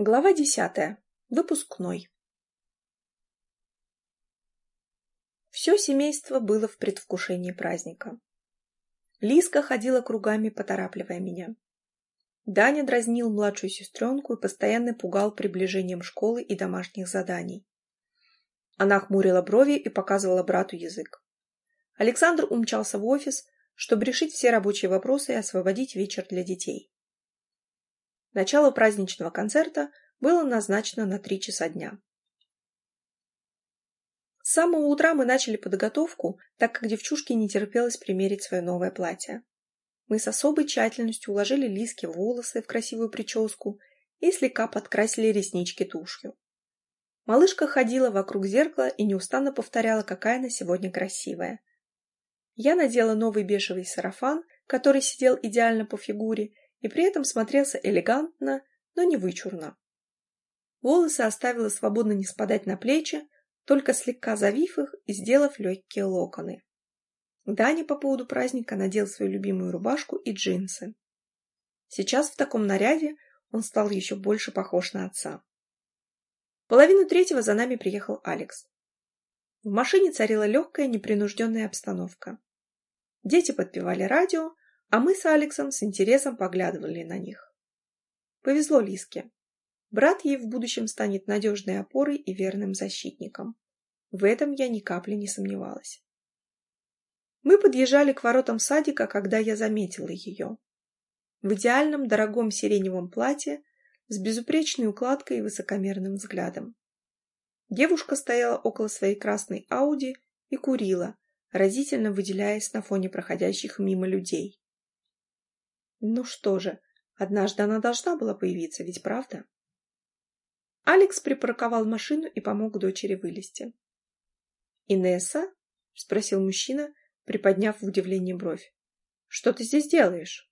Глава десятая. Выпускной. Все семейство было в предвкушении праздника. Лиска ходила кругами, поторапливая меня. Даня дразнил младшую сестренку и постоянно пугал приближением школы и домашних заданий. Она хмурила брови и показывала брату язык. Александр умчался в офис, чтобы решить все рабочие вопросы и освободить вечер для детей. Начало праздничного концерта было назначено на три часа дня. С самого утра мы начали подготовку, так как девчушке не терпелось примерить свое новое платье. Мы с особой тщательностью уложили Лиске волосы в красивую прическу и слегка подкрасили реснички тушью. Малышка ходила вокруг зеркала и неустанно повторяла, какая она сегодня красивая. Я надела новый бежевый сарафан, который сидел идеально по фигуре, и при этом смотрелся элегантно, но не вычурно. Волосы оставила свободно не спадать на плечи, только слегка завив их и сделав легкие локоны. Даня по поводу праздника надел свою любимую рубашку и джинсы. Сейчас в таком наряде он стал еще больше похож на отца. половину третьего за нами приехал Алекс. В машине царила легкая, непринужденная обстановка. Дети подпевали радио, а мы с Алексом с интересом поглядывали на них. Повезло Лиске. Брат ей в будущем станет надежной опорой и верным защитником. В этом я ни капли не сомневалась. Мы подъезжали к воротам садика, когда я заметила ее. В идеальном дорогом сиреневом платье, с безупречной укладкой и высокомерным взглядом. Девушка стояла около своей красной Ауди и курила, разительно выделяясь на фоне проходящих мимо людей. Ну что же, однажды она должна была появиться, ведь правда? Алекс припарковал машину и помог дочери вылезти. «Инесса?» — спросил мужчина, приподняв в удивлении бровь. «Что ты здесь делаешь?»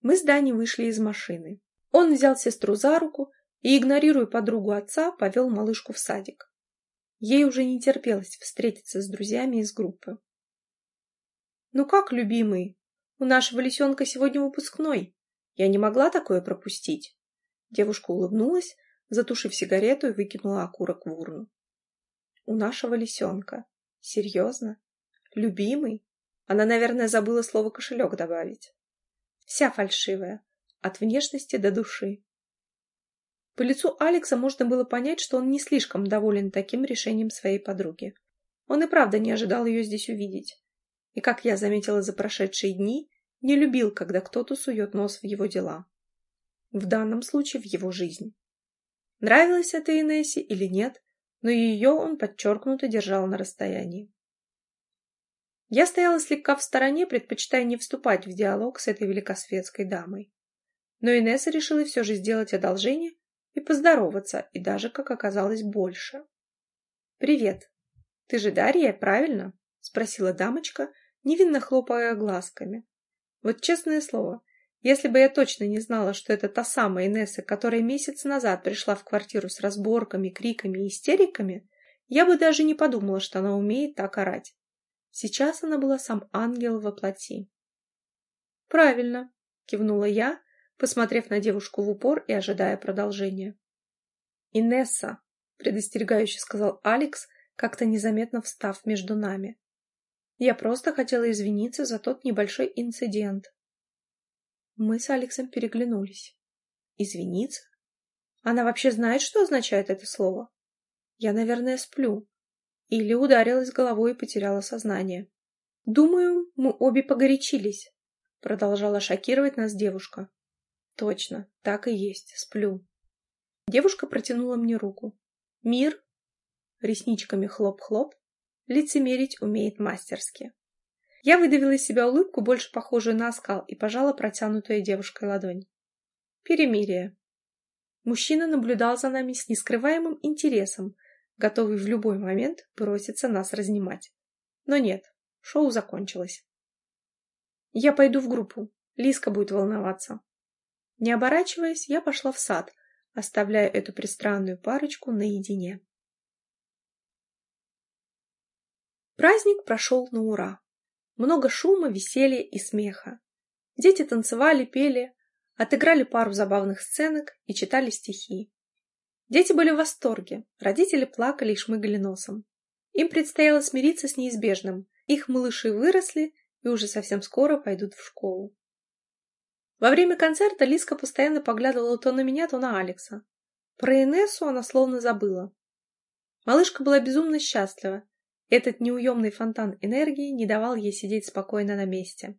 Мы с Даней вышли из машины. Он взял сестру за руку и, игнорируя подругу отца, повел малышку в садик. Ей уже не терпелось встретиться с друзьями из группы. «Ну как, любимый, у нашего лисенка сегодня выпускной. Я не могла такое пропустить». Девушка улыбнулась, затушив сигарету и выкинула окурок в урну. «У нашего лисенка. Серьезно? Любимый?» Она, наверное, забыла слово «кошелек» добавить. Вся фальшивая, от внешности до души. По лицу Алекса можно было понять, что он не слишком доволен таким решением своей подруги. Он и правда не ожидал ее здесь увидеть. И, как я заметила за прошедшие дни, не любил, когда кто-то сует нос в его дела. В данном случае в его жизнь. Нравилось это Инессе или нет, но ее он подчеркнуто держал на расстоянии. Я стояла слегка в стороне, предпочитая не вступать в диалог с этой великосветской дамой. Но Инесса решила все же сделать одолжение и поздороваться, и даже, как оказалось, больше. «Привет. Ты же Дарья, правильно?» — спросила дамочка, невинно хлопая глазками. Вот честное слово, если бы я точно не знала, что это та самая Инесса, которая месяц назад пришла в квартиру с разборками, криками и истериками, я бы даже не подумала, что она умеет так орать. Сейчас она была сам ангел во плоти. «Правильно», — кивнула я, посмотрев на девушку в упор и ожидая продолжения. «Инесса», — предостерегающе сказал Алекс, как-то незаметно встав между нами. «Я просто хотела извиниться за тот небольшой инцидент». Мы с Алексом переглянулись. «Извиниться? Она вообще знает, что означает это слово? Я, наверное, сплю. Или ударилась головой и потеряла сознание. Думаю, мы обе погорячились», — продолжала шокировать нас девушка. Точно, так и есть, сплю. Девушка протянула мне руку. Мир? Ресничками хлоп-хлоп. Лицемерить умеет мастерски. Я выдавила из себя улыбку, больше похожую на оскал, и пожала протянутую девушкой ладонь. Перемирие. Мужчина наблюдал за нами с нескрываемым интересом, готовый в любой момент броситься нас разнимать. Но нет, шоу закончилось. Я пойду в группу. Лиска будет волноваться. Не оборачиваясь, я пошла в сад, оставляя эту пристранную парочку наедине. Праздник прошел на ура. Много шума, веселья и смеха. Дети танцевали, пели, отыграли пару забавных сценок и читали стихи. Дети были в восторге, родители плакали и шмыгали носом. Им предстояло смириться с неизбежным. Их малыши выросли и уже совсем скоро пойдут в школу. Во время концерта Лиска постоянно поглядывала то на меня, то на Алекса. Про Инессу она словно забыла. Малышка была безумно счастлива. Этот неуемный фонтан энергии не давал ей сидеть спокойно на месте.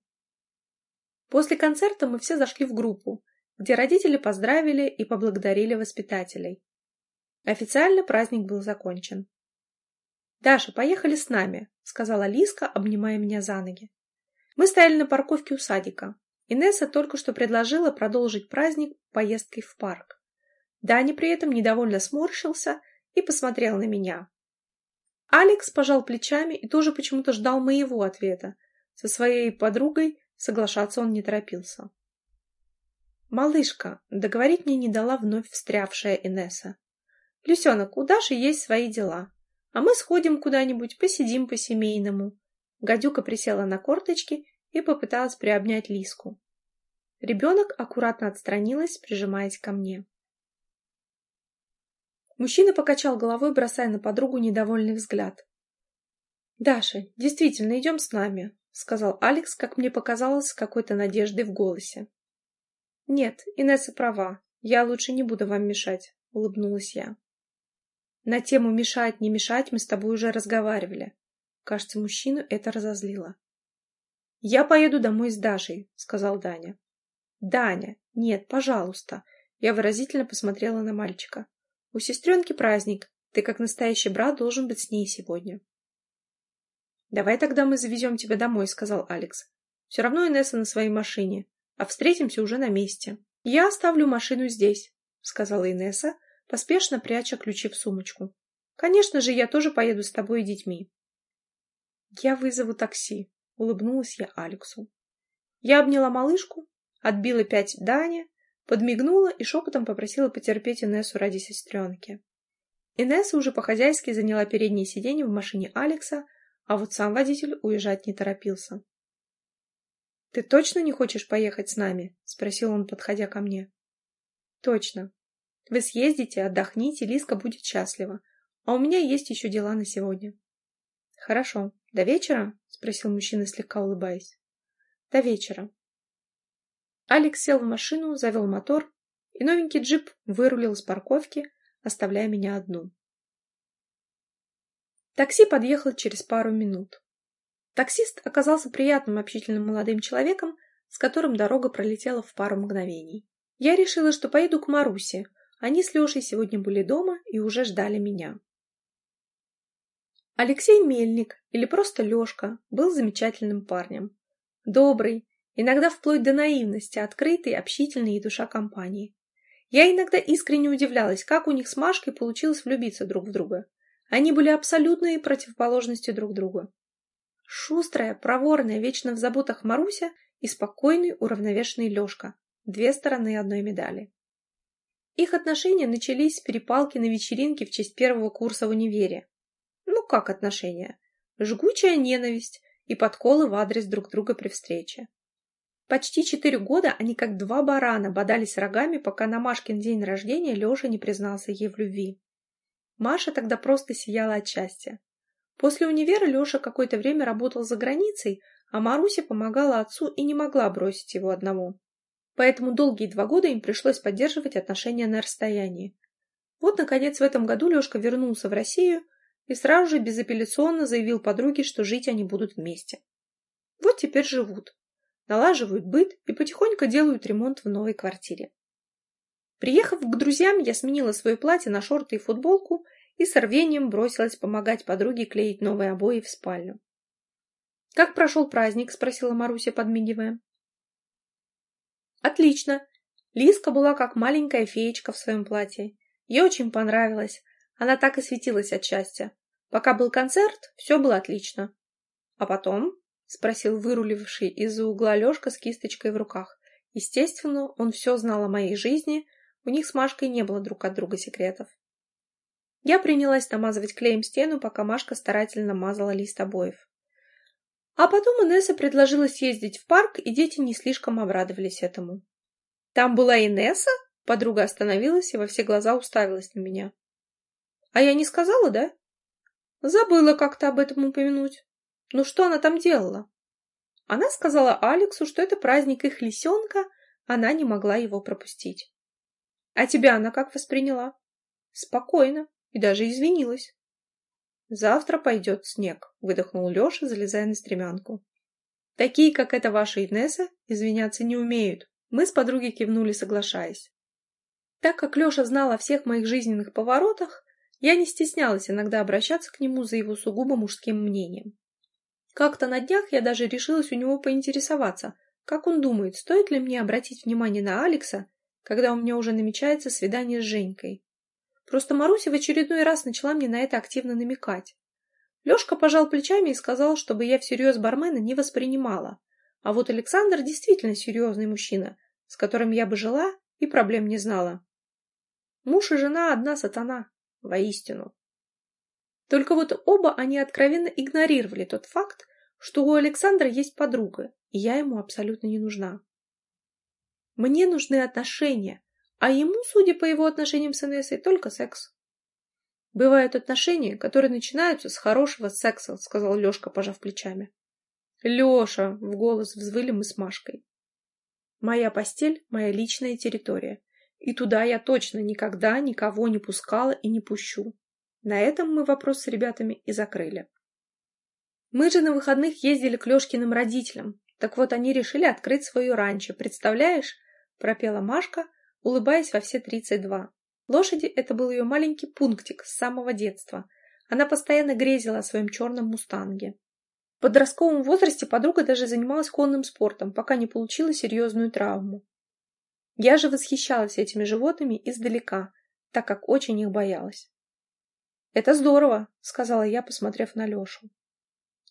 После концерта мы все зашли в группу, где родители поздравили и поблагодарили воспитателей. Официально праздник был закончен. «Даша, поехали с нами», — сказала Лиска, обнимая меня за ноги. Мы стояли на парковке у садика. Инесса только что предложила продолжить праздник поездкой в парк. Даня при этом недовольно сморщился и посмотрел на меня. Алекс пожал плечами и тоже почему-то ждал моего ответа. Со своей подругой соглашаться он не торопился. «Малышка», — договорить мне не дала вновь встрявшая Инесса. «Люсенок, у Даши есть свои дела, а мы сходим куда-нибудь, посидим по-семейному». Гадюка присела на корточки и попыталась приобнять Лиску. Ребенок аккуратно отстранилась, прижимаясь ко мне. Мужчина покачал головой, бросая на подругу недовольный взгляд. «Даша, действительно, идем с нами», — сказал Алекс, как мне показалось, с какой-то надеждой в голосе. «Нет, Инесса права. Я лучше не буду вам мешать», — улыбнулась я. «На тему «мешать, не мешать» мы с тобой уже разговаривали. Кажется, мужчину это разозлило. «Я поеду домой с Дашей», — сказал Даня. «Даня, нет, пожалуйста». Я выразительно посмотрела на мальчика. У сестренки праздник. Ты, как настоящий брат, должен быть с ней сегодня. «Давай тогда мы завезем тебя домой», — сказал Алекс. «Все равно Инесса на своей машине, а встретимся уже на месте». «Я оставлю машину здесь», — сказала Инесса, поспешно пряча ключи в сумочку. «Конечно же, я тоже поеду с тобой и детьми». «Я вызову такси», — улыбнулась я Алексу. Я обняла малышку, отбила пять Дани, Подмигнула и шепотом попросила потерпеть Инессу ради сестренки. Инесса уже по-хозяйски заняла переднее сиденье в машине Алекса, а вот сам водитель уезжать не торопился. «Ты точно не хочешь поехать с нами?» — спросил он, подходя ко мне. «Точно. Вы съездите, отдохните, Лиска будет счастлива. А у меня есть еще дела на сегодня». «Хорошо. До вечера?» — спросил мужчина, слегка улыбаясь. «До вечера», Алекс сел в машину, завел мотор, и новенький джип вырулил с парковки, оставляя меня одну. Такси подъехало через пару минут. Таксист оказался приятным общительным молодым человеком, с которым дорога пролетела в пару мгновений. Я решила, что поеду к Марусе. Они с Лешей сегодня были дома и уже ждали меня. Алексей Мельник, или просто Лешка, был замечательным парнем. Добрый, иногда вплоть до наивности, открытой, общительной и душа компании. Я иногда искренне удивлялась, как у них с Машкой получилось влюбиться друг в друга. Они были абсолютной противоположностью друг друга. Шустрая, проворная, вечно в заботах Маруся и спокойный, уравновешенный Лешка. Две стороны одной медали. Их отношения начались с перепалки на вечеринке в честь первого курса в универе. Ну как отношения? Жгучая ненависть и подколы в адрес друг друга при встрече. Почти четыре года они как два барана бодались рогами, пока на Машкин день рождения Леша не признался ей в любви. Маша тогда просто сияла от счастья. После универа Леша какое-то время работал за границей, а Маруся помогала отцу и не могла бросить его одного. Поэтому долгие два года им пришлось поддерживать отношения на расстоянии. Вот, наконец, в этом году Лешка вернулся в Россию и сразу же безапелляционно заявил подруге, что жить они будут вместе. Вот теперь живут налаживают быт и потихоньку делают ремонт в новой квартире. Приехав к друзьям, я сменила свое платье на шорты и футболку и с рвением бросилась помогать подруге клеить новые обои в спальню. «Как прошел праздник?» – спросила Маруся, подмигивая. «Отлично!» Лиска была как маленькая феечка в своем платье. Ей очень понравилось. Она так и светилась от счастья. Пока был концерт, все было отлично. А потом — спросил выруливший из-за угла Лёшка с кисточкой в руках. Естественно, он все знал о моей жизни, у них с Машкой не было друг от друга секретов. Я принялась намазывать клеем стену, пока Машка старательно мазала лист обоев. А потом Инесса предложила съездить в парк, и дети не слишком обрадовались этому. Там была Инесса? Подруга остановилась и во все глаза уставилась на меня. А я не сказала, да? Забыла как-то об этом упомянуть. Ну что она там делала? Она сказала Алексу, что это праздник их лисенка, она не могла его пропустить. А тебя она как восприняла? Спокойно и даже извинилась. Завтра пойдет снег, выдохнул Леша, залезая на стремянку. Такие, как эта ваша Инесса, извиняться не умеют. Мы с подругой кивнули, соглашаясь. Так как Леша знал о всех моих жизненных поворотах, я не стеснялась иногда обращаться к нему за его сугубо мужским мнением. Как-то на днях я даже решилась у него поинтересоваться, как он думает, стоит ли мне обратить внимание на Алекса, когда у меня уже намечается свидание с Женькой. Просто Маруся в очередной раз начала мне на это активно намекать. Лешка пожал плечами и сказал, чтобы я всерьез бармена не воспринимала. А вот Александр действительно серьезный мужчина, с которым я бы жила и проблем не знала. Муж и жена одна сатана, воистину. Только вот оба они откровенно игнорировали тот факт, что у Александра есть подруга, и я ему абсолютно не нужна. Мне нужны отношения, а ему, судя по его отношениям с Инессой, только секс. Бывают отношения, которые начинаются с хорошего секса, сказал Лешка, пожав плечами. Леша, в голос взвыли мы с Машкой. Моя постель — моя личная территория, и туда я точно никогда никого не пускала и не пущу. На этом мы вопрос с ребятами и закрыли. Мы же на выходных ездили к Лешкиным родителям. Так вот, они решили открыть свою ранчо, представляешь? Пропела Машка, улыбаясь во все тридцать два. Лошади — это был ее маленький пунктик с самого детства. Она постоянно грезила о своем черном мустанге. В подростковом возрасте подруга даже занималась конным спортом, пока не получила серьезную травму. Я же восхищалась этими животными издалека, так как очень их боялась. «Это здорово», — сказала я, посмотрев на Лешу.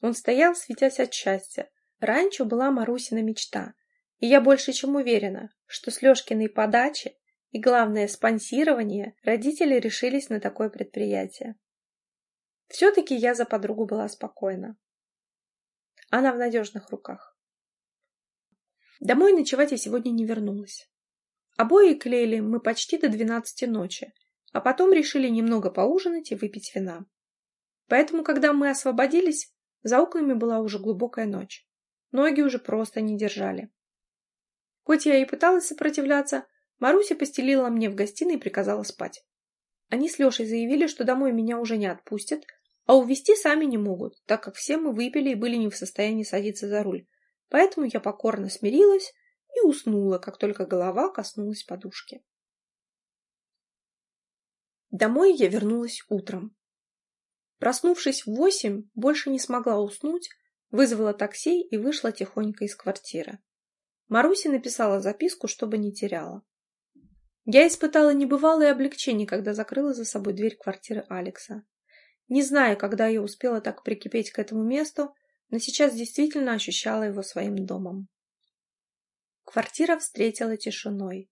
Он стоял, светясь от счастья. Раньше была Марусина мечта, и я больше чем уверена, что с Лешкиной подачи и, главное, спонсирование родители решились на такое предприятие. Все-таки я за подругу была спокойна. Она в надежных руках. Домой ночевать я сегодня не вернулась. Обои клеили мы почти до двенадцати ночи, а потом решили немного поужинать и выпить вина. Поэтому, когда мы освободились, за окнами была уже глубокая ночь. Ноги уже просто не держали. Хоть я и пыталась сопротивляться, Маруся постелила мне в гостиной и приказала спать. Они с Лешей заявили, что домой меня уже не отпустят, а увезти сами не могут, так как все мы выпили и были не в состоянии садиться за руль. Поэтому я покорно смирилась и уснула, как только голова коснулась подушки. Домой я вернулась утром. Проснувшись в восемь, больше не смогла уснуть, вызвала такси и вышла тихонько из квартиры. Маруся написала записку, чтобы не теряла. Я испытала небывалое облегчение, когда закрыла за собой дверь квартиры Алекса. Не знаю, когда я успела так прикипеть к этому месту, но сейчас действительно ощущала его своим домом. Квартира встретила тишиной.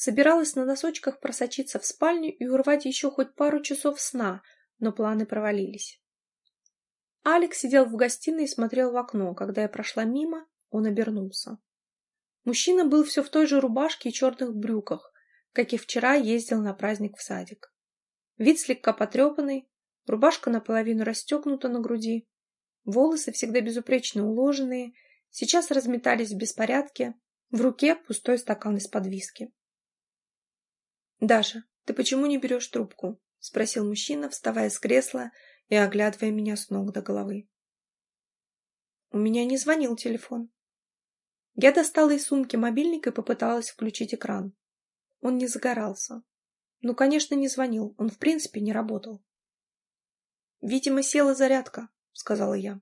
Собиралась на носочках просочиться в спальню и урвать еще хоть пару часов сна, но планы провалились. Алекс сидел в гостиной и смотрел в окно. Когда я прошла мимо, он обернулся. Мужчина был все в той же рубашке и черных брюках, как и вчера ездил на праздник в садик. Вид слегка потрепанный, рубашка наполовину расстегнута на груди, волосы всегда безупречно уложенные, сейчас разметались в беспорядке, в руке пустой стакан из-под виски. «Даша, ты почему не берешь трубку?» — спросил мужчина, вставая с кресла и оглядывая меня с ног до головы. У меня не звонил телефон. Я достала из сумки мобильник и попыталась включить экран. Он не загорался. Ну, конечно, не звонил, он в принципе не работал. «Видимо, села зарядка», — сказала я.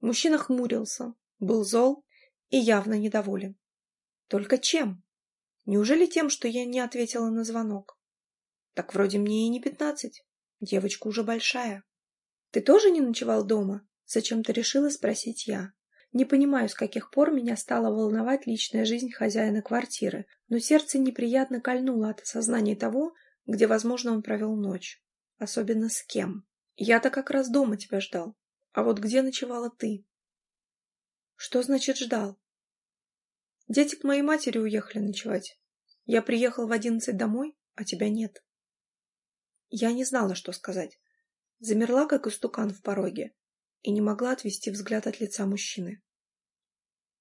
Мужчина хмурился, был зол и явно недоволен. Только чем? Неужели тем, что я не ответила на звонок? Так вроде мне и не пятнадцать. Девочка уже большая. Ты тоже не ночевал дома? Зачем-то решила спросить я. Не понимаю, с каких пор меня стала волновать личная жизнь хозяина квартиры, но сердце неприятно кольнуло от осознания того, где, возможно, он провел ночь. Особенно с кем. Я-то как раз дома тебя ждал. А вот где ночевала ты? Что значит ждал? Дети к моей матери уехали ночевать. Я приехал в одиннадцать домой, а тебя нет. Я не знала, что сказать. Замерла, как истукан в пороге, и не могла отвести взгляд от лица мужчины.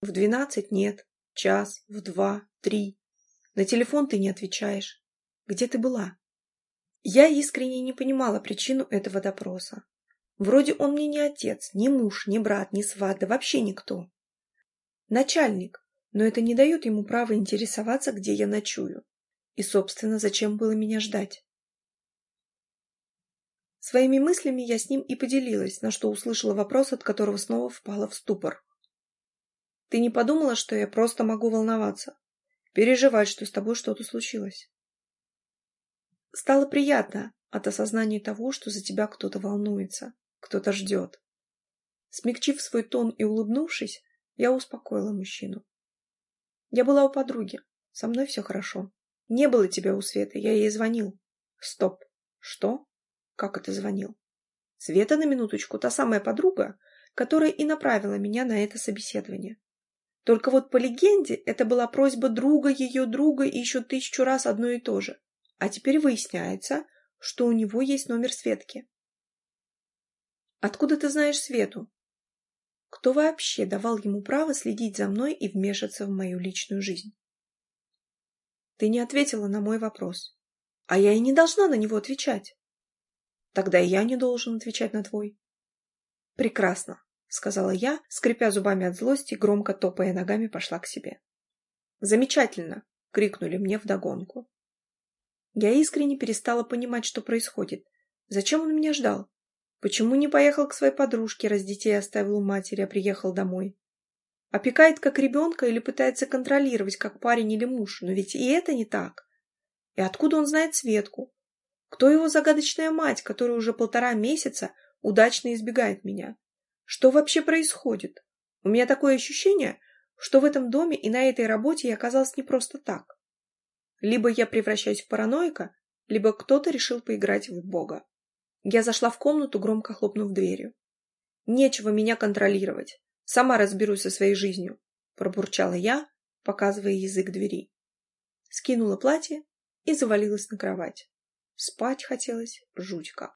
В двенадцать нет, час, в два, три. На телефон ты не отвечаешь. Где ты была? Я искренне не понимала причину этого допроса. Вроде он мне не отец, не муж, не брат, не сват, да вообще никто. Начальник, но это не дает ему права интересоваться, где я ночую. И, собственно, зачем было меня ждать? Своими мыслями я с ним и поделилась, на что услышала вопрос, от которого снова впала в ступор. «Ты не подумала, что я просто могу волноваться? Переживать, что с тобой что-то случилось?» Стало приятно от осознания того, что за тебя кто-то волнуется, кто-то ждет. Смягчив свой тон и улыбнувшись, я успокоила мужчину. Я была у подруги. Со мной все хорошо. Не было тебя у Светы, я ей звонил. Стоп. Что? Как это звонил? Света, на минуточку, та самая подруга, которая и направила меня на это собеседование. Только вот по легенде это была просьба друга ее друга и еще тысячу раз одно и то же. А теперь выясняется, что у него есть номер Светки. Откуда ты знаешь Свету? Кто вообще давал ему право следить за мной и вмешаться в мою личную жизнь? Ты не ответила на мой вопрос. А я и не должна на него отвечать. Тогда и я не должен отвечать на твой. Прекрасно, сказала я, скрипя зубами от злости, громко топая ногами пошла к себе. Замечательно, крикнули мне вдогонку. Я искренне перестала понимать, что происходит. Зачем он меня ждал? Почему не поехал к своей подружке, раз детей оставил у матери, а приехал домой? Опекает как ребенка или пытается контролировать, как парень или муж, но ведь и это не так. И откуда он знает Светку? Кто его загадочная мать, которая уже полтора месяца удачно избегает меня? Что вообще происходит? У меня такое ощущение, что в этом доме и на этой работе я оказалась не просто так. Либо я превращаюсь в параноика, либо кто-то решил поиграть в Бога. Я зашла в комнату, громко хлопнув дверью. «Нечего меня контролировать. Сама разберусь со своей жизнью», — пробурчала я, показывая язык двери. Скинула платье и завалилась на кровать. Спать хотелось жуть как.